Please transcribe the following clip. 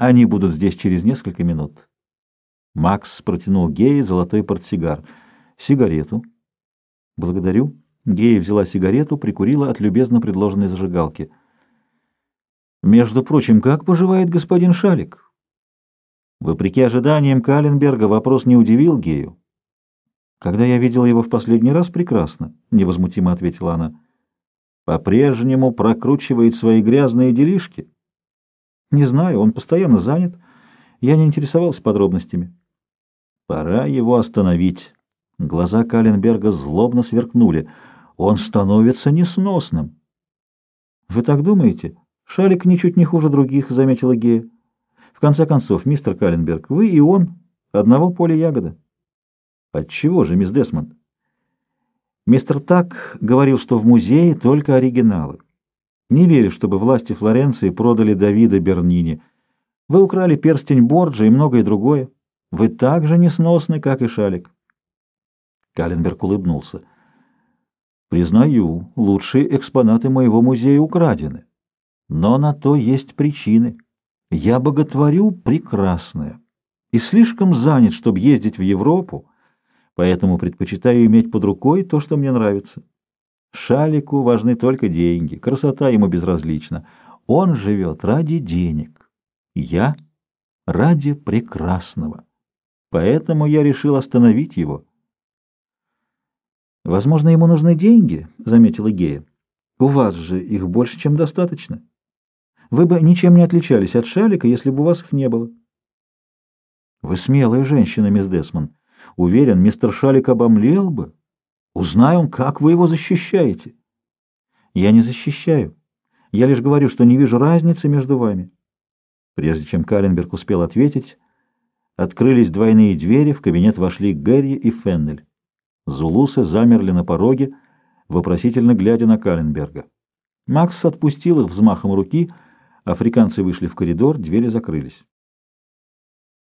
Они будут здесь через несколько минут. Макс протянул Гее золотой портсигар. Сигарету. Благодарю. Гея взяла сигарету, прикурила от любезно предложенной зажигалки. Между прочим, как поживает господин Шалик? Вопреки ожиданиям Каленберга вопрос не удивил Гею. Когда я видел его в последний раз, прекрасно, невозмутимо ответила она. По-прежнему прокручивает свои грязные делишки. Не знаю, он постоянно занят. Я не интересовался подробностями. Пора его остановить. Глаза Каленберга злобно сверкнули. Он становится несносным. Вы так думаете? Шалик ничуть не хуже других, заметила Гея. В конце концов, мистер Каленберг, вы и он одного поля ягода. Отчего же, мисс Десмонд? Мистер Так говорил, что в музее только оригиналы. Не верю, чтобы власти Флоренции продали Давида Бернини. Вы украли перстень Борджа и многое другое. Вы так же несносны, как и Шалик. Каленберг улыбнулся. Признаю, лучшие экспонаты моего музея украдены. Но на то есть причины. Я боготворю прекрасное и слишком занят, чтобы ездить в Европу, поэтому предпочитаю иметь под рукой то, что мне нравится. Шалику важны только деньги, красота ему безразлична. Он живет ради денег. Я — ради прекрасного. Поэтому я решил остановить его. «Возможно, ему нужны деньги», — заметила Гея. «У вас же их больше, чем достаточно. Вы бы ничем не отличались от Шалика, если бы у вас их не было». «Вы смелая женщина, мисс Десмон. Уверен, мистер Шалик обомлел бы. Узнай он, как вы его защищаете». «Я не защищаю. Я лишь говорю, что не вижу разницы между вами». Прежде чем Каленберг успел ответить, открылись двойные двери, в кабинет вошли Гэри и Феннель. Зулусы замерли на пороге, вопросительно глядя на Каленберга. Макс отпустил их взмахом руки, африканцы вышли в коридор, двери закрылись.